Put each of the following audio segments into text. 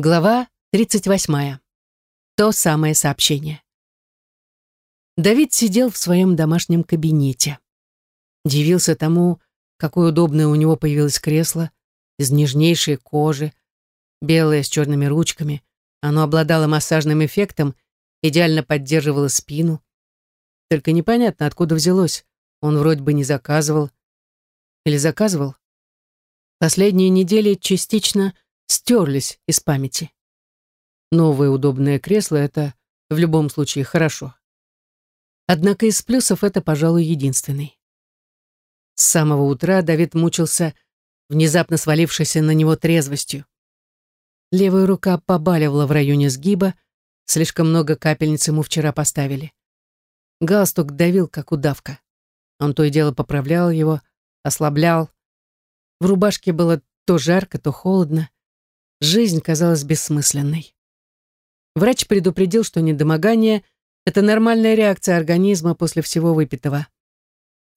Глава 38. То самое сообщение. Давид сидел в своем домашнем кабинете. Дивился тому, какое удобное у него появилось кресло из нежнейшей кожи, белое с черными ручками. Оно обладало массажным эффектом, идеально поддерживало спину. Только непонятно, откуда взялось. Он вроде бы не заказывал. Или заказывал? Последние недели частично стерлись из памяти. Новое удобное кресло — это в любом случае хорошо. Однако из плюсов это, пожалуй, единственный. С самого утра Давид мучился внезапно свалившейся на него трезвостью. Левая рука побаливала в районе сгиба, слишком много капельниц ему вчера поставили. Галстук давил, как удавка. Он то и дело поправлял его, ослаблял. В рубашке было то жарко, то холодно. Жизнь казалась бессмысленной. Врач предупредил, что недомогание — это нормальная реакция организма после всего выпитого.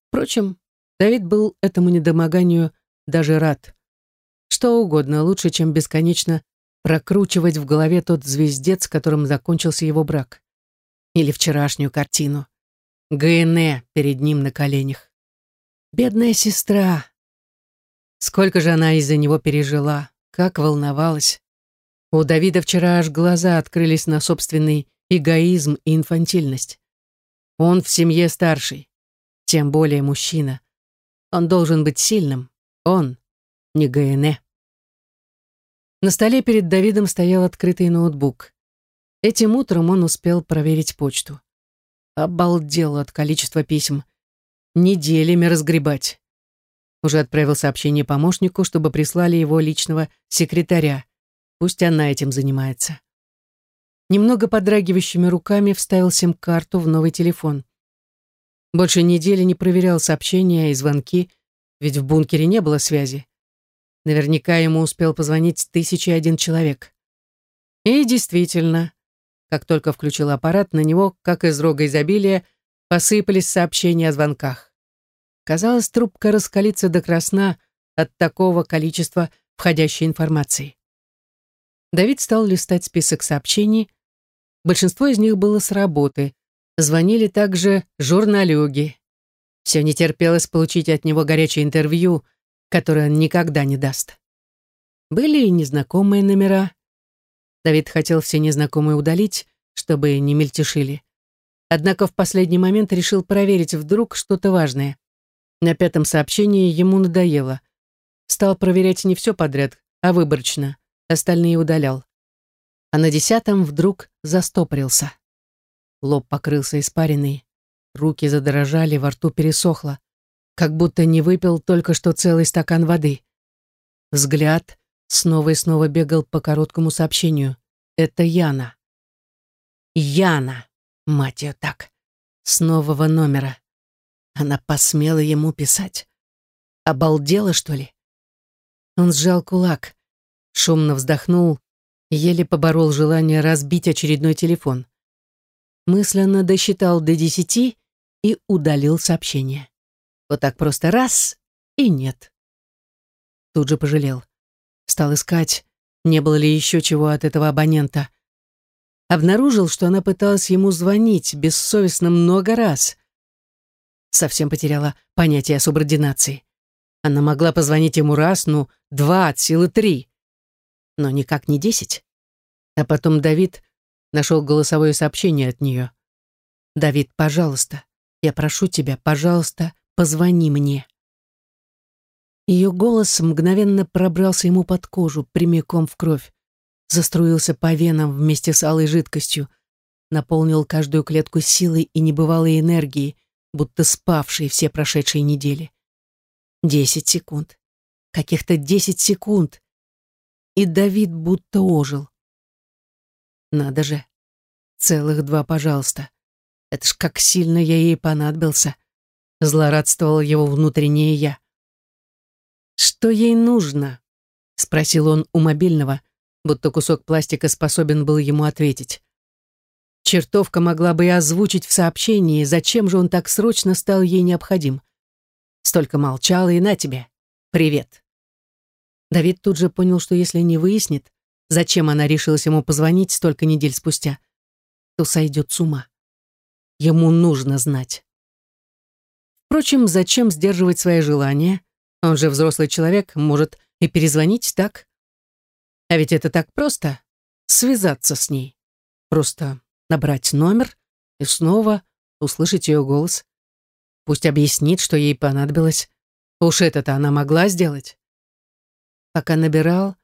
Впрочем, Давид был этому недомоганию даже рад. Что угодно лучше, чем бесконечно прокручивать в голове тот звездец, которым закончился его брак. Или вчерашнюю картину. ГНЭ перед ним на коленях. Бедная сестра. Сколько же она из-за него пережила, как волновалась. У Давида вчера аж глаза открылись на собственный эгоизм и инфантильность. Он в семье старший, тем более мужчина. Он должен быть сильным. Он, не ГНЭ. На столе перед Давидом стоял открытый ноутбук. Этим утром он успел проверить почту. Обалдел от количества писем. Неделями разгребать. Уже отправил сообщение помощнику, чтобы прислали его личного секретаря. Пусть она этим занимается. Немного подрагивающими руками вставил сим-карту в новый телефон. Больше недели не проверял сообщения и звонки, ведь в бункере не было связи. Наверняка ему успел позвонить тысяча один человек. И действительно, как только включил аппарат, на него, как из рога изобилия, посыпались сообщения о звонках. Казалось, трубка раскалится до красна от такого количества входящей информации. Давид стал листать список сообщений. Большинство из них было с работы. Звонили также журналюги. Все не терпелось получить от него горячее интервью, которое он никогда не даст. Были и незнакомые номера. Давид хотел все незнакомые удалить, чтобы не мельтешили. Однако в последний момент решил проверить вдруг что-то важное. На пятом сообщении ему надоело. Стал проверять не все подряд, а выборочно. Остальные удалял. А на десятом вдруг застопорился. Лоб покрылся испариной. Руки задрожали, во рту пересохло. Как будто не выпил только что целый стакан воды. Взгляд снова и снова бегал по короткому сообщению. Это Яна. Яна, мать ее так. С нового номера. Она посмела ему писать. Обалдела, что ли? Он сжал кулак шумно вздохнул, еле поборол желание разбить очередной телефон. Мысленно досчитал до десяти и удалил сообщение. Вот так просто раз и нет. Тут же пожалел. Стал искать, не было ли еще чего от этого абонента. Обнаружил, что она пыталась ему звонить бессовестно много раз. Совсем потеряла понятие о субординации. Она могла позвонить ему раз, ну, два, от силы три но никак не десять. А потом Давид нашел голосовое сообщение от нее. «Давид, пожалуйста, я прошу тебя, пожалуйста, позвони мне». Ее голос мгновенно пробрался ему под кожу, прямиком в кровь, заструился по венам вместе с алой жидкостью, наполнил каждую клетку силой и небывалой энергией, будто спавшей все прошедшие недели. Десять секунд. Каких-то десять секунд, и Давид будто ожил. Надо же. Целых два, пожалуйста. Это ж как сильно я ей понадобился. Злорадствовал его внутреннее я. «Что ей нужно?» — спросил он у мобильного, будто кусок пластика способен был ему ответить. Чертовка могла бы и озвучить в сообщении, зачем же он так срочно стал ей необходим. Столько молчала и на тебе. Привет. Давид тут же понял, что если не выяснит, зачем она решилась ему позвонить столько недель спустя, то сойдет с ума. Ему нужно знать. Впрочем, зачем сдерживать свои желания? Он же взрослый человек, может и перезвонить так. А ведь это так просто — связаться с ней. Просто набрать номер и снова услышать ее голос. Пусть объяснит, что ей понадобилось. Уж это-то она могла сделать. Пока набирал,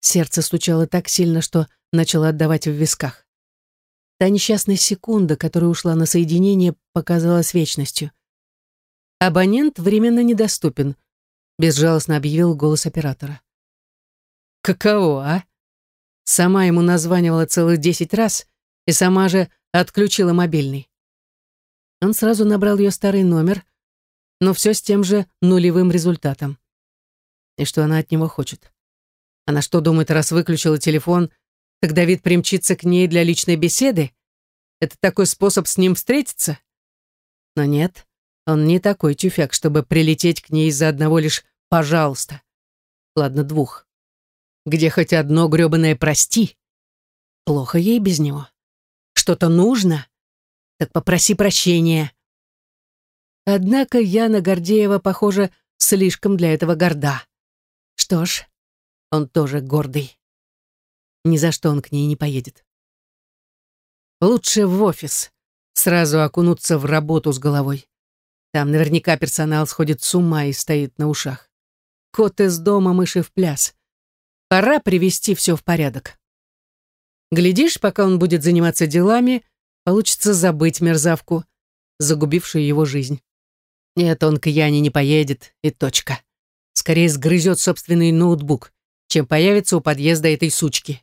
сердце стучало так сильно, что начало отдавать в висках. Та несчастная секунда, которая ушла на соединение, показалась вечностью. «Абонент временно недоступен», — безжалостно объявил голос оператора. «Каково, а?» Сама ему названивала целых десять раз и сама же отключила мобильный. Он сразу набрал ее старый номер, но все с тем же нулевым результатом. И что она от него хочет? Она что думает, раз выключила телефон, так Давид примчится к ней для личной беседы? Это такой способ с ним встретиться? Но нет, он не такой тюфяк, чтобы прилететь к ней из-за одного лишь «пожалуйста». Ладно, двух. Где хоть одно грёбаное «прости». Плохо ей без него. Что-то нужно? Так попроси прощения. Однако Яна Гордеева, похоже, слишком для этого горда. Что ж, он тоже гордый. Ни за что он к ней не поедет. Лучше в офис. Сразу окунуться в работу с головой. Там наверняка персонал сходит с ума и стоит на ушах. Кот из дома, мыши в пляс. Пора привести все в порядок. Глядишь, пока он будет заниматься делами, получится забыть мерзавку, загубившую его жизнь. Нет, он к Яне не поедет, и точка. Скорее сгрызет собственный ноутбук, чем появится у подъезда этой сучки.